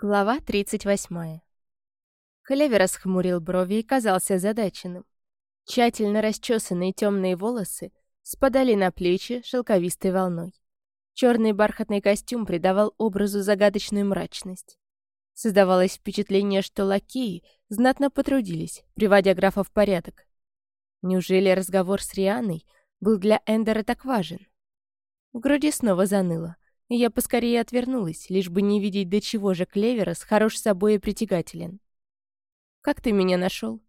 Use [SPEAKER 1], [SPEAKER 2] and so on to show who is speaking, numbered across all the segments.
[SPEAKER 1] Глава 38. Клевер расхмурил брови и казался задаченным. Тщательно расчесанные темные волосы спадали на плечи шелковистой волной. Черный бархатный костюм придавал образу загадочную мрачность. Создавалось впечатление, что лакеи знатно потрудились, приводя графа в порядок. Неужели разговор с Рианой был для Эндера так важен? В груди снова заныло я поскорее отвернулась, лишь бы не видеть, до чего же Клеверос хорош собой и притягателен. «Как ты меня нашел?»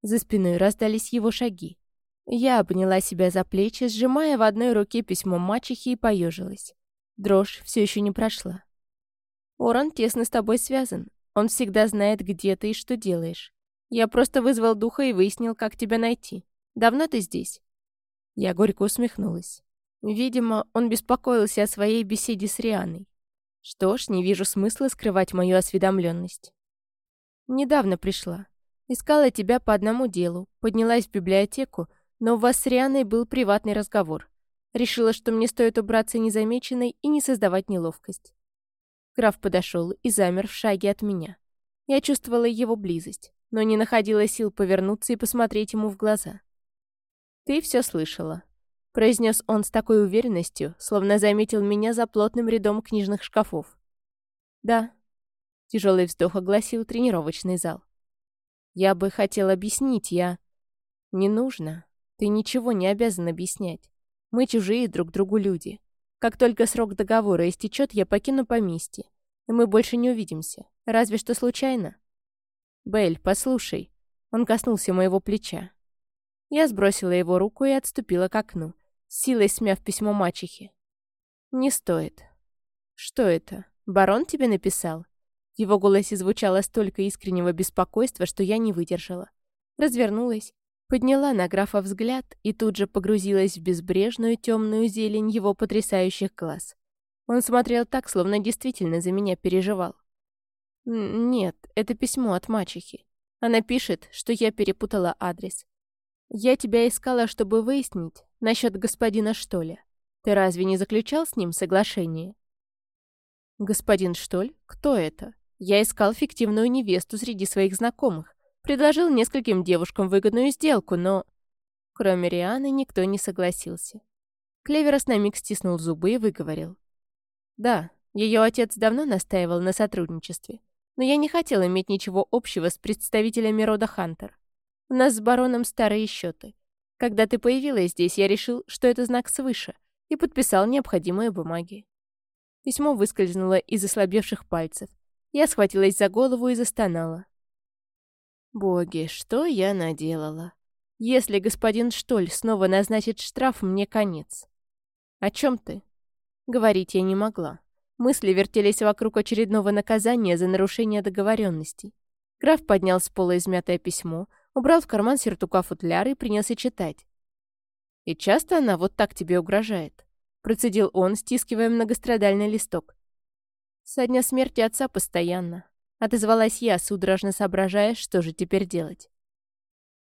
[SPEAKER 1] За спиной раздались его шаги. Я обняла себя за плечи, сжимая в одной руке письмо мачехи и поежилась. Дрожь все еще не прошла. «Оран тесно с тобой связан. Он всегда знает, где ты и что делаешь. Я просто вызвал духа и выяснил, как тебя найти. Давно ты здесь?» Я горько усмехнулась. Видимо, он беспокоился о своей беседе с Рианой. Что ж, не вижу смысла скрывать мою осведомленность. Недавно пришла. Искала тебя по одному делу, поднялась в библиотеку, но у вас с Рианой был приватный разговор. Решила, что мне стоит убраться незамеченной и не создавать неловкость. Граф подошел и замер в шаге от меня. Я чувствовала его близость, но не находила сил повернуться и посмотреть ему в глаза. «Ты все слышала», произнес он с такой уверенностью, словно заметил меня за плотным рядом книжных шкафов. «Да», — тяжелый вздох огласил тренировочный зал. «Я бы хотел объяснить, я...» «Не нужно. Ты ничего не обязан объяснять. Мы чужие друг другу люди. Как только срок договора истечет, я покину поместье, и мы больше не увидимся. Разве что случайно». «Белль, послушай». Он коснулся моего плеча. Я сбросила его руку и отступила к окну, силой смяв письмо мачехи. «Не стоит». «Что это? Барон тебе написал?» В его голосе звучало столько искреннего беспокойства, что я не выдержала. Развернулась, подняла на графа взгляд и тут же погрузилась в безбрежную темную зелень его потрясающих глаз. Он смотрел так, словно действительно за меня переживал. «Нет, это письмо от мачехи. Она пишет, что я перепутала адрес. Я тебя искала, чтобы выяснить, Насчет господина Штоля. Ты разве не заключал с ним соглашение? Господин Штоль? Кто это? Я искал фиктивную невесту среди своих знакомых. Предложил нескольким девушкам выгодную сделку, но... Кроме Рианы никто не согласился. Клеверос на миг стиснул зубы и выговорил. Да, ее отец давно настаивал на сотрудничестве, но я не хотел иметь ничего общего с представителями рода Хантер. У нас с бароном старые счеты. Когда ты появилась здесь, я решил, что это знак свыше, и подписал необходимые бумаги. Письмо выскользнуло из ослабевших пальцев. Я схватилась за голову и застонала. Боги, что я наделала? Если господин Штоль снова назначит штраф, мне конец. О чем ты? Говорить я не могла. Мысли вертелись вокруг очередного наказания за нарушение договоренностей. Граф поднял с пола измятое письмо, убрал в карман сертука футляр и принялся читать. «И часто она вот так тебе угрожает?» Процедил он, стискивая многострадальный листок. «Со дня смерти отца постоянно», — отозвалась я, судорожно соображая, что же теперь делать.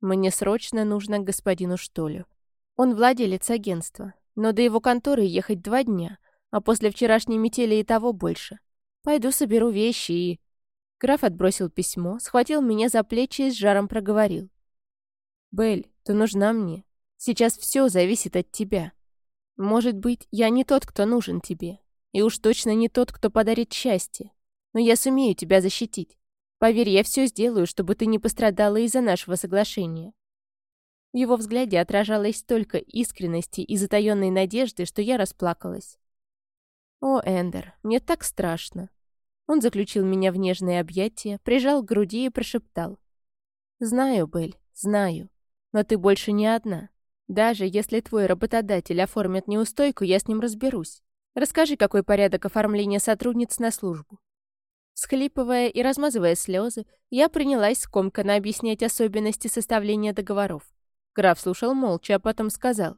[SPEAKER 1] «Мне срочно нужно к господину Штолю. Он владелец агентства, но до его конторы ехать два дня, а после вчерашней метели и того больше. Пойду соберу вещи и...» Граф отбросил письмо, схватил меня за плечи и с жаром проговорил. «Белль, ты нужна мне. Сейчас все зависит от тебя. Может быть, я не тот, кто нужен тебе. И уж точно не тот, кто подарит счастье. Но я сумею тебя защитить. Поверь, я все сделаю, чтобы ты не пострадала из-за нашего соглашения». В его взгляде отражалось столько искренности и затаенной надежды, что я расплакалась. «О, Эндер, мне так страшно. Он заключил меня в нежное объятие, прижал к груди и прошептал. «Знаю, Белль, знаю. Но ты больше не одна. Даже если твой работодатель оформит неустойку, я с ним разберусь. Расскажи, какой порядок оформления сотрудниц на службу». Схлипывая и размазывая слезы, я принялась скомканно объяснять особенности составления договоров. Граф слушал молча, а потом сказал.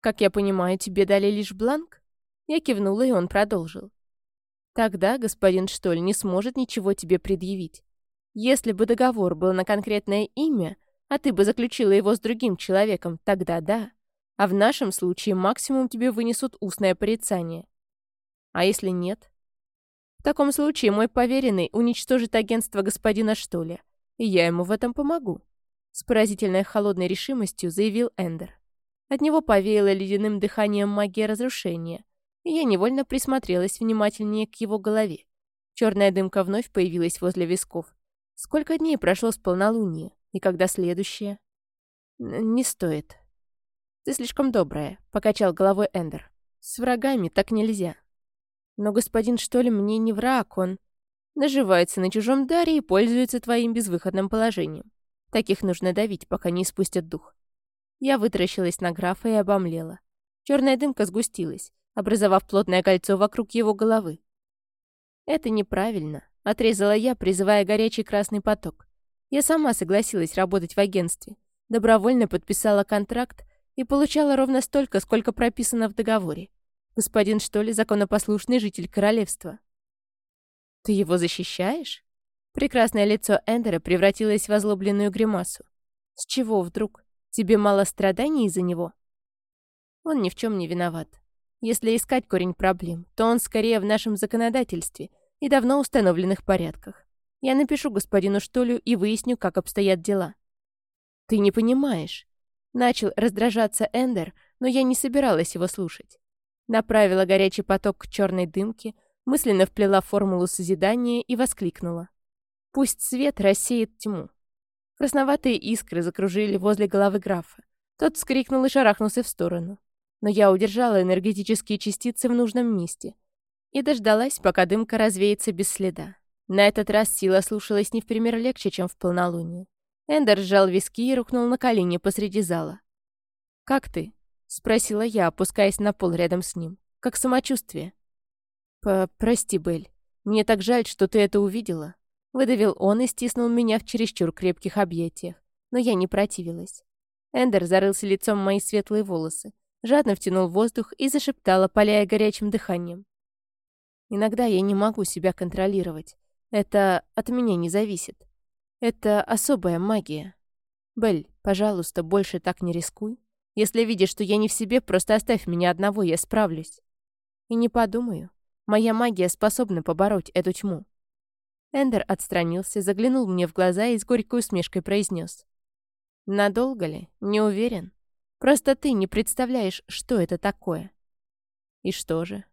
[SPEAKER 1] «Как я понимаю, тебе дали лишь бланк?» Я кивнула, и он продолжил. Тогда господин Штоль не сможет ничего тебе предъявить. Если бы договор был на конкретное имя, а ты бы заключила его с другим человеком, тогда да. А в нашем случае максимум тебе вынесут устное порицание. А если нет? В таком случае мой поверенный уничтожит агентство господина Штоля, и я ему в этом помогу», — с поразительной холодной решимостью заявил Эндер. От него повеяло ледяным дыханием магия разрушения, и я невольно присмотрелась внимательнее к его голове. Черная дымка вновь появилась возле висков. Сколько дней прошло с полнолуния, и когда следующее? «Не стоит», «Ты слишком добрая», — покачал головой Эндер. «С врагами так нельзя». «Но господин, что ли, мне не враг, он...» «Наживается на чужом даре и пользуется твоим безвыходным положением. Таких нужно давить, пока не испустят дух». Я вытаращилась на графа и обомлела. Черная дымка сгустилась, образовав плотное кольцо вокруг его головы. «Это неправильно», — отрезала я, призывая горячий красный поток. Я сама согласилась работать в агентстве, добровольно подписала контракт и получала ровно столько, сколько прописано в договоре. Господин, что ли, законопослушный житель королевства. Ты его защищаешь? Прекрасное лицо Эндера превратилось в озлобленную гримасу. С чего вдруг? Тебе мало страданий из-за него? Он ни в чем не виноват. Если искать корень проблем, то он скорее в нашем законодательстве и давно установленных порядках. Я напишу господину Штолю и выясню, как обстоят дела. Ты не понимаешь. Начал раздражаться Эндер, но я не собиралась его слушать. Направила горячий поток к черной дымке, мысленно вплела формулу созидания и воскликнула. «Пусть свет рассеет тьму». Красноватые искры закружили возле головы графа. Тот вскрикнул и шарахнулся в сторону. Но я удержала энергетические частицы в нужном месте и дождалась, пока дымка развеется без следа. На этот раз сила слушалась не в пример легче, чем в полнолуние. Эндер сжал виски и рухнул на колени посреди зала. «Как ты?» — спросила я, опускаясь на пол рядом с ним. «Как самочувствие?» «Прости, Белль. Мне так жаль, что ты это увидела». Выдавил он и стиснул меня в чересчур крепких объятиях. Но я не противилась. Эндер зарылся лицом в мои светлые волосы, жадно втянул воздух и зашептал, опаляя горячим дыханием. «Иногда я не могу себя контролировать. Это от меня не зависит. Это особая магия. Бель, пожалуйста, больше так не рискуй. Если видишь, что я не в себе, просто оставь меня одного, я справлюсь. И не подумаю. Моя магия способна побороть эту тьму. Эндер отстранился, заглянул мне в глаза и с горькой усмешкой произнес. Надолго ли? Не уверен. Просто ты не представляешь, что это такое. И что же?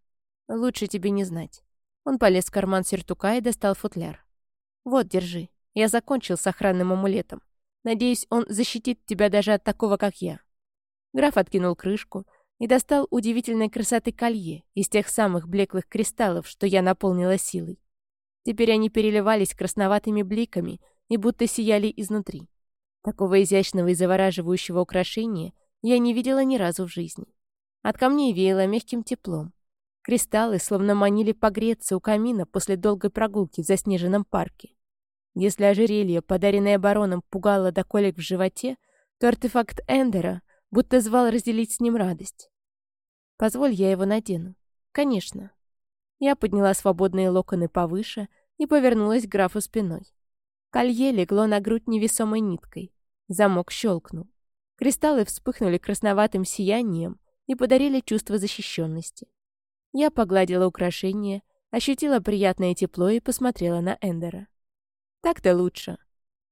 [SPEAKER 1] Лучше тебе не знать. Он полез в карман сюртука и достал футляр. Вот, держи. Я закончил с охранным амулетом. Надеюсь, он защитит тебя даже от такого, как я». Граф откинул крышку и достал удивительной красоты колье из тех самых блеклых кристаллов, что я наполнила силой. Теперь они переливались красноватыми бликами и будто сияли изнутри. Такого изящного и завораживающего украшения я не видела ни разу в жизни. От камней веяло мягким теплом. Кристаллы словно манили погреться у камина после долгой прогулки в заснеженном парке. Если ожерелье, подаренное бароном, пугало до колик в животе, то артефакт Эндера будто звал разделить с ним радость. «Позволь, я его надену». «Конечно». Я подняла свободные локоны повыше и повернулась к графу спиной. Колье легло на грудь невесомой ниткой. Замок щелкнул. Кристаллы вспыхнули красноватым сиянием и подарили чувство защищенности. Я погладила украшение, ощутила приятное тепло и посмотрела на Эндера. Так-то лучше.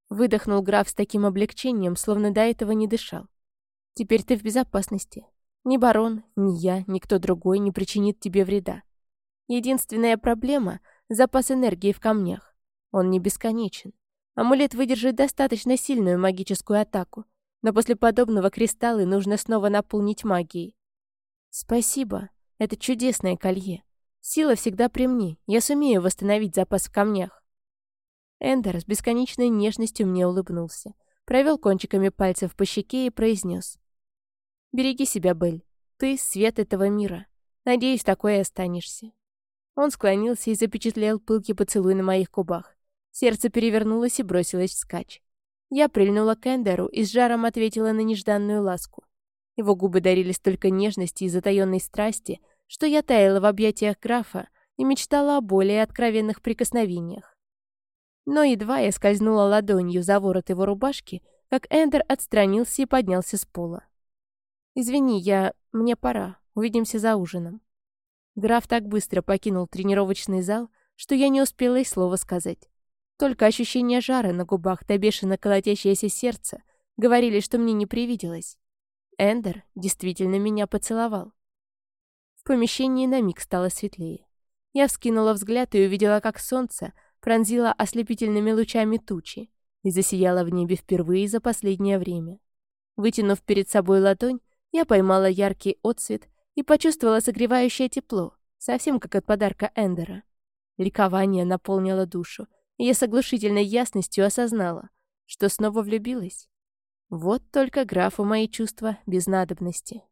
[SPEAKER 1] Выдохнул граф с таким облегчением, словно до этого не дышал. Теперь ты в безопасности. Ни барон, ни я, ни кто другой не причинит тебе вреда. Единственная проблема — запас энергии в камнях. Он не бесконечен. Амулет выдержит достаточно сильную магическую атаку, но после подобного кристаллы нужно снова наполнить магией. Спасибо. Это чудесное колье. Сила всегда при мне. Я сумею восстановить запас в камнях. Эндер с бесконечной нежностью мне улыбнулся, провел кончиками пальцев по щеке и произнес. «Береги себя, Белль. Ты — свет этого мира. Надеюсь, такой и останешься». Он склонился и запечатлел пылкий поцелуй на моих губах. Сердце перевернулось и бросилось вскачь. Я прильнула к Эндеру и с жаром ответила на нежданную ласку. Его губы дарили столько нежности и затаённой страсти, что я таяла в объятиях графа и мечтала о более откровенных прикосновениях. Но едва я скользнула ладонью за ворот его рубашки, как Эндер отстранился и поднялся с пола. «Извини, я... мне пора. Увидимся за ужином». Граф так быстро покинул тренировочный зал, что я не успела и слова сказать. Только ощущение жара на губах да бешено колотящееся сердце говорили, что мне не привиделось. Эндер действительно меня поцеловал. В помещении на миг стало светлее. Я вскинула взгляд и увидела, как солнце пронзило ослепительными лучами тучи и засияло в небе впервые за последнее время. Вытянув перед собой ладонь, я поймала яркий отсвет и почувствовала согревающее тепло, совсем как от подарка Эндера. Ликование наполнило душу, я с оглушительной ясностью осознала, что снова влюбилась. Вот только графу мои чувства без надобности.